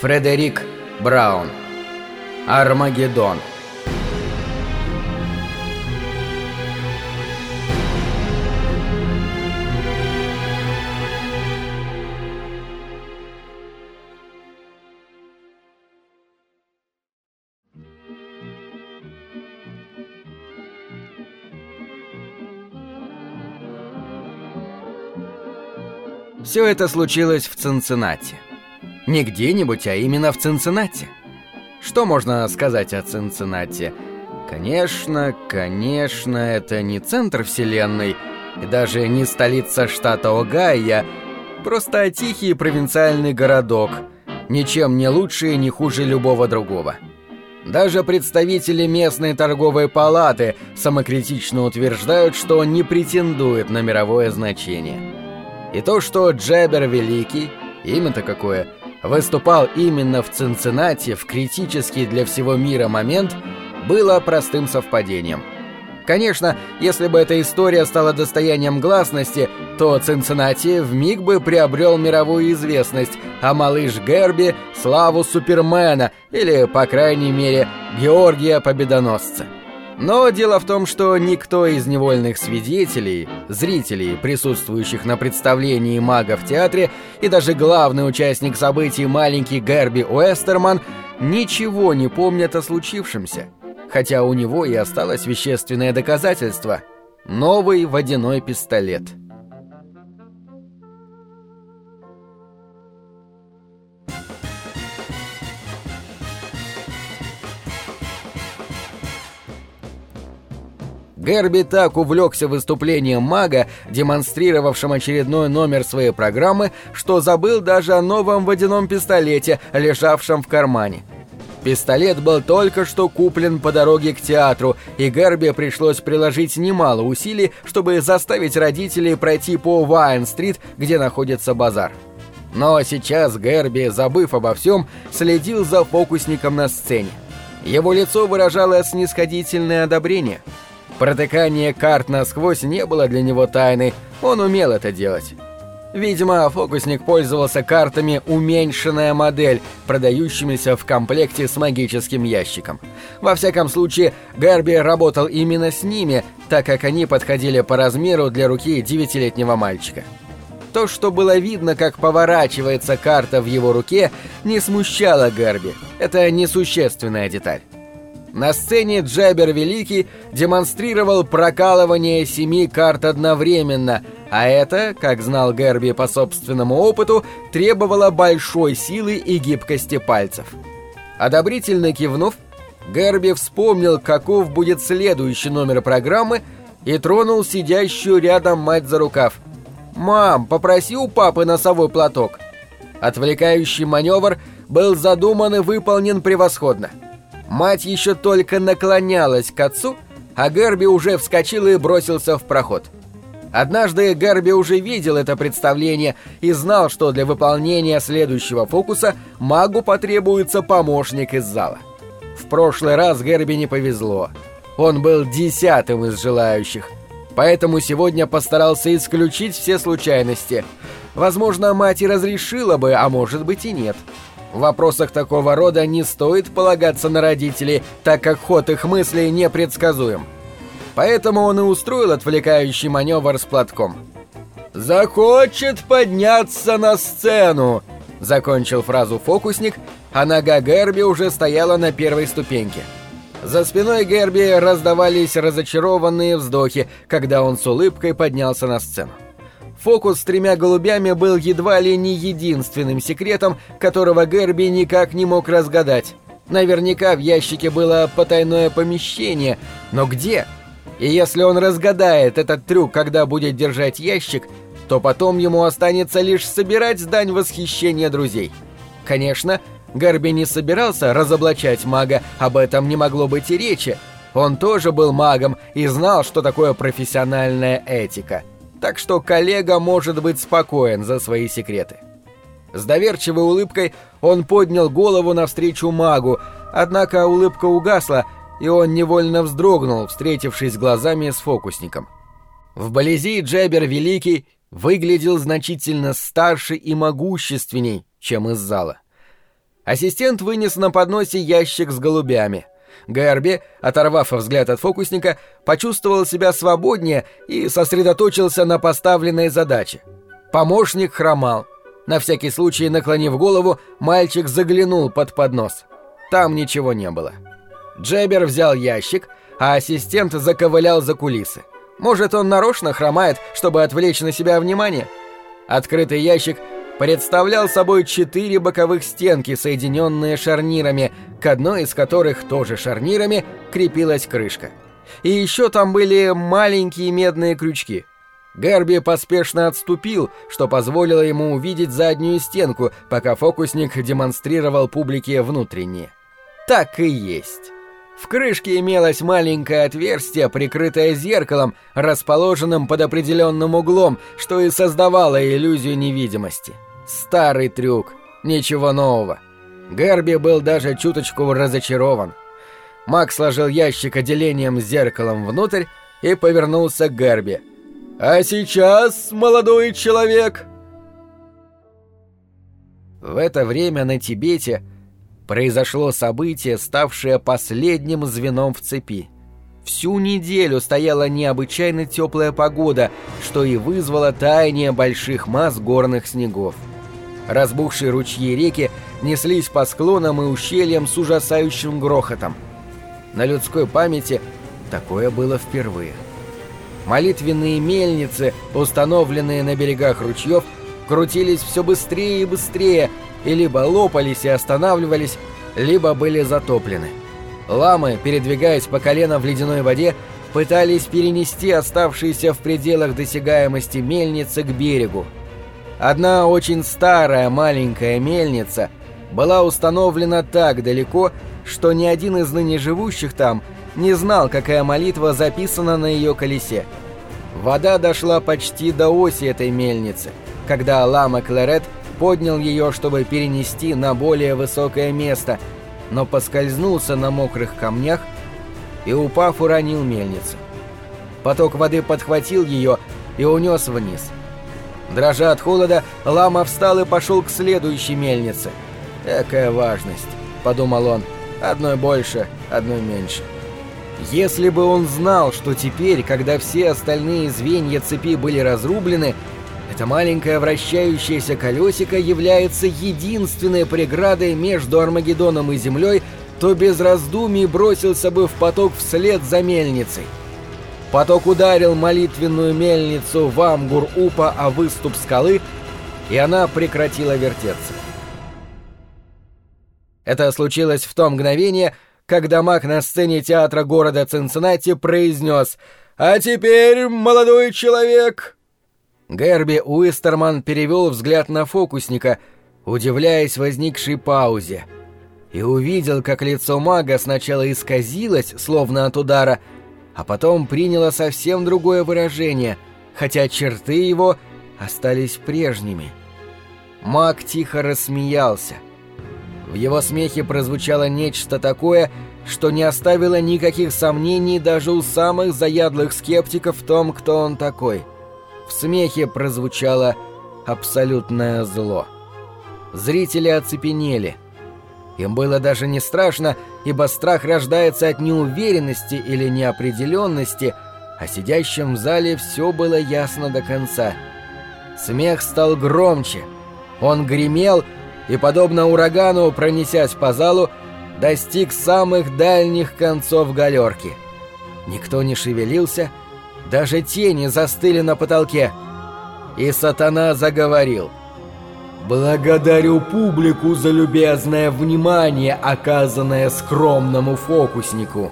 Фредерик Браун. Армагеддон. Все это случилось в Цинциннати. Не где-нибудь, а именно в Цинциннати. Что можно сказать о Цинциннати? Конечно, конечно, это не центр вселенной и даже не столица штата Огайо, просто тихий провинциальный городок, ничем не лучше и не хуже любого другого. Даже представители местной торговой палаты самокритично утверждают, что он не претендует на мировое значение. И то, что Джебер Великий, имя-то какое, выступал именно в Цинциннати в критический для всего мира момент, было простым совпадением. Конечно, если бы эта история стала достоянием гласности, то Цинциннати вмиг бы приобрел мировую известность, а малыш Герби — славу Супермена или, по крайней мере, Георгия Победоносца. Но дело в том, что никто из невольных свидетелей, зрителей, присутствующих на представлении мага в театре, и даже главный участник событий маленький Герби Уэстерман ничего не помнят о случившемся. Хотя у него и осталось вещественное доказательство — новый водяной пистолет — Герби так увлекся выступлением мага, демонстрировавшим очередной номер своей программы, что забыл даже о новом водяном пистолете, лежавшем в кармане. Пистолет был только что куплен по дороге к театру, и Герби пришлось приложить немало усилий, чтобы заставить родителей пройти по Вайн-стрит, где находится базар. Но сейчас Герби, забыв обо всем, следил за фокусником на сцене. Его лицо выражало снисходительное одобрение – Протыкание карт насквозь не было для него тайной, он умел это делать. Видимо, фокусник пользовался картами «Уменьшенная модель», продающимися в комплекте с магическим ящиком. Во всяком случае, Гарби работал именно с ними, так как они подходили по размеру для руки девятилетнего мальчика. То, что было видно, как поворачивается карта в его руке, не смущало Гарби. Это несущественная деталь. На сцене Джабер Великий демонстрировал прокалывание семи карт одновременно, а это, как знал Герби по собственному опыту, требовало большой силы и гибкости пальцев. Одобрительно кивнув, Герби вспомнил, каков будет следующий номер программы и тронул сидящую рядом мать за рукав. «Мам, попроси у папы носовой платок». Отвлекающий маневр был задуман и выполнен превосходно. Мать еще только наклонялась к отцу, а Герби уже вскочил и бросился в проход. Однажды Герби уже видел это представление и знал, что для выполнения следующего фокуса магу потребуется помощник из зала. В прошлый раз Герби не повезло. Он был десятым из желающих, поэтому сегодня постарался исключить все случайности. Возможно, мать и разрешила бы, а может быть и нет. — в вопросах такого рода не стоит полагаться на родителей, так как ход их мыслей непредсказуем. Поэтому он и устроил отвлекающий маневр с платком. «Захочет подняться на сцену!» — закончил фразу фокусник, а нога Герби уже стояла на первой ступеньке. За спиной Герби раздавались разочарованные вздохи, когда он с улыбкой поднялся на сцену. Фокус с тремя голубями был едва ли не единственным секретом, которого Герби никак не мог разгадать. Наверняка в ящике было потайное помещение, но где? И если он разгадает этот трюк, когда будет держать ящик, то потом ему останется лишь собирать дань восхищения друзей. Конечно, Гарби не собирался разоблачать мага, об этом не могло быть и речи. Он тоже был магом и знал, что такое профессиональная этика – так что коллега может быть спокоен за свои секреты. С доверчивой улыбкой он поднял голову навстречу магу, однако улыбка угасла, и он невольно вздрогнул, встретившись глазами с фокусником. Вблизи Джебер Великий выглядел значительно старше и могущественней, чем из зала. Ассистент вынес на подносе ящик с голубями. Гэрби, оторвав взгляд от фокусника, почувствовал себя свободнее и сосредоточился на поставленной задаче. Помощник хромал. На всякий случай, наклонив голову, мальчик заглянул под поднос. Там ничего не было. Джебер взял ящик, а ассистент заковылял за кулисы. Может, он нарочно хромает, чтобы отвлечь на себя внимание? Открытый ящик представлял собой четыре боковых стенки, соединенные шарнирами, к одной из которых тоже шарнирами крепилась крышка. И еще там были маленькие медные крючки. Герби поспешно отступил, что позволило ему увидеть заднюю стенку, пока фокусник демонстрировал публике внутренние. Так и есть. В крышке имелось маленькое отверстие, прикрытое зеркалом, расположенным под определенным углом, что и создавало иллюзию невидимости. Старый трюк, ничего нового. Герби был даже чуточку разочарован. Мак сложил ящик отделением с зеркалом внутрь и повернулся к Герби. «А сейчас, молодой человек!» В это время на Тибете произошло событие, ставшее последним звеном в цепи. Всю неделю стояла необычайно теплая погода, что и вызвало таяние больших масс горных снегов. Разбухшие ручьи реки неслись по склонам и ущельям с ужасающим грохотом. На людской памяти такое было впервые. Молитвенные мельницы, установленные на берегах ручьев, крутились все быстрее и быстрее, и либо лопались и останавливались, либо были затоплены. Ламы, передвигаясь по колено в ледяной воде, пытались перенести оставшиеся в пределах досягаемости мельницы к берегу. Одна очень старая маленькая мельница была установлена так далеко, что ни один из ныне живущих там не знал, какая молитва записана на ее колесе. Вода дошла почти до оси этой мельницы, когда лама Кларет поднял ее, чтобы перенести на более высокое место, но поскользнулся на мокрых камнях и, упав, уронил мельницу. Поток воды подхватил ее и унес вниз. Дрожа от холода, лама встал и пошел к следующей мельнице. «Экая важность», — подумал он, — «одной больше, одной меньше». Если бы он знал, что теперь, когда все остальные звенья цепи были разрублены, это маленькое вращающееся колесико является единственной преградой между Армагеддоном и Землей, то без раздумий бросился бы в поток вслед за мельницей. Поток ударил молитвенную мельницу в Амгур-Упа о выступ скалы, и она прекратила вертеться. Это случилось в то мгновение, когда маг на сцене театра города Цинциннати произнес «А теперь, молодой человек, Герби Уистерман перевел взгляд на фокусника, удивляясь возникшей паузе, и увидел, как лицо мага сначала исказилось, словно от удара, а потом приняло совсем другое выражение, хотя черты его остались прежними. Маг тихо рассмеялся. В его смехе прозвучало нечто такое, что не оставило никаких сомнений даже у самых заядлых скептиков в том, кто он такой — в смехе прозвучало абсолютное зло. Зрители оцепенели. Им было даже не страшно, ибо страх рождается от неуверенности или неопределенности, а сидящим в зале все было ясно до конца. Смех стал громче. Он гремел и, подобно урагану, пронесясь по залу, достиг самых дальних концов галерки. Никто не шевелился, даже тени застыли на потолке. И сатана заговорил. «Благодарю публику за любезное внимание, оказанное скромному фокуснику».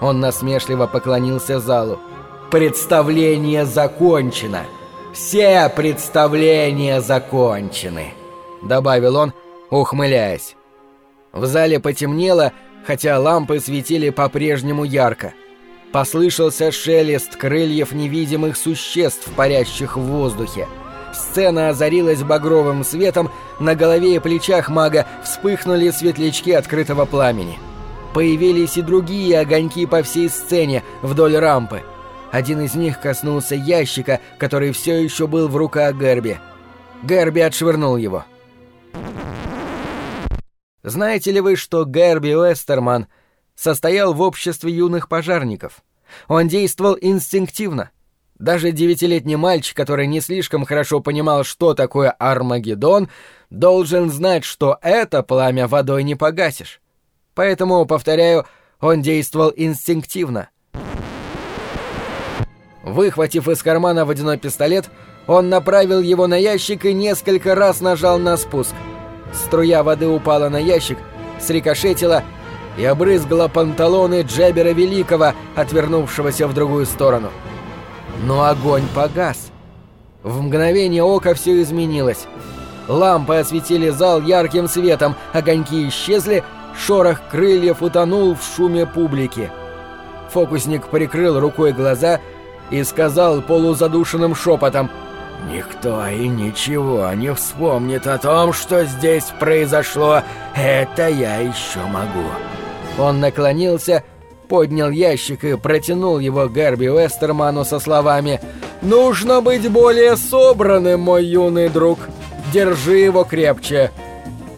Он насмешливо поклонился залу. «Представление закончено! Все представления закончены!» Добавил он, ухмыляясь. В зале потемнело, хотя лампы светили по-прежнему ярко. Послышался шелест крыльев невидимых существ, парящих в воздухе. Сцена озарилась багровым светом, на голове и плечах мага вспыхнули светлячки открытого пламени. Появились и другие огоньки по всей сцене, вдоль рампы. Один из них коснулся ящика, который все еще был в руках Герби. Герби отшвырнул его. Знаете ли вы, что Герби Уэстерман состоял в обществе юных пожарников? Он действовал инстинктивно. Даже девятилетний мальчик, который не слишком хорошо понимал, что такое Армагеддон, должен знать, что это пламя водой не погасишь. Поэтому, повторяю, он действовал инстинктивно. Выхватив из кармана водяной пистолет, он направил его на ящик и несколько раз нажал на спуск. Струя воды упала на ящик, срикошетила и обрызгала панталоны Джебера Великого, отвернувшегося в другую сторону. Но огонь погас. В мгновение ока все изменилось. Лампы осветили зал ярким светом, огоньки исчезли, шорох крыльев утонул в шуме публики. Фокусник прикрыл рукой глаза и сказал полузадушенным шепотом «Никто и ничего не вспомнит о том, что здесь произошло. Это я еще могу». Он наклонился, поднял ящик и протянул его Гарби Уэстерману со словами «Нужно быть более собранным, мой юный друг. Держи его крепче».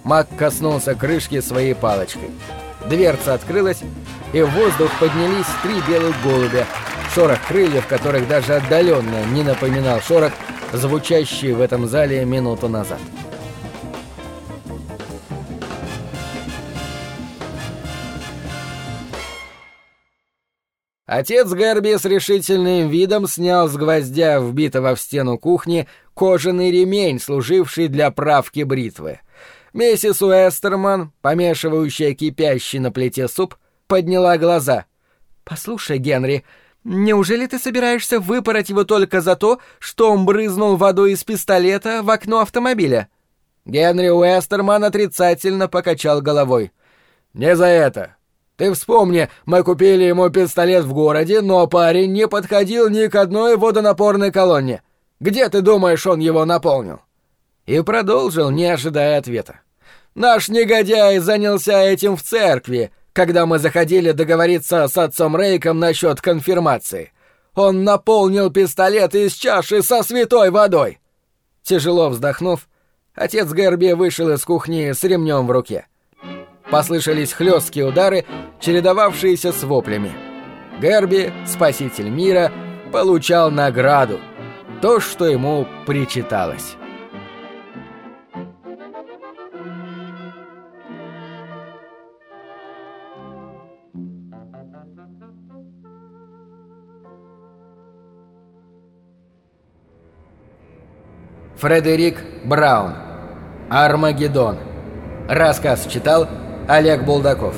Мак коснулся крышки своей палочкой. Дверца открылась, и в воздух поднялись три белых голубя, шорох крыльев, которых даже отдаленно не напоминал шорох, звучащий в этом зале минуту назад. Отец Герби с решительным видом снял с гвоздя, вбитого в стену кухни, кожаный ремень, служивший для правки бритвы. Миссис Уэстерман, помешивающая кипящий на плите суп, подняла глаза. «Послушай, Генри, неужели ты собираешься выпороть его только за то, что он брызнул водой из пистолета в окно автомобиля?» Генри Уэстерман отрицательно покачал головой. «Не за это. Ты вспомни, мы купили ему пистолет в городе, но парень не подходил ни к одной водонапорной колонне. Где, ты думаешь, он его наполнил?» И продолжил, не ожидая ответа. «Наш негодяй занялся этим в церкви, когда мы заходили договориться с отцом Рейком насчет конфирмации. Он наполнил пистолет из чаши со святой водой!» Тяжело вздохнув, отец Герби вышел из кухни с ремнем в руке. Послышались хлесткие удары, чередовавшиеся с воплями. Герби, спаситель мира, получал награду. То, что ему причиталось. Фредерик Браун. Армагеддон. Рассказ читал Олег Булдаков.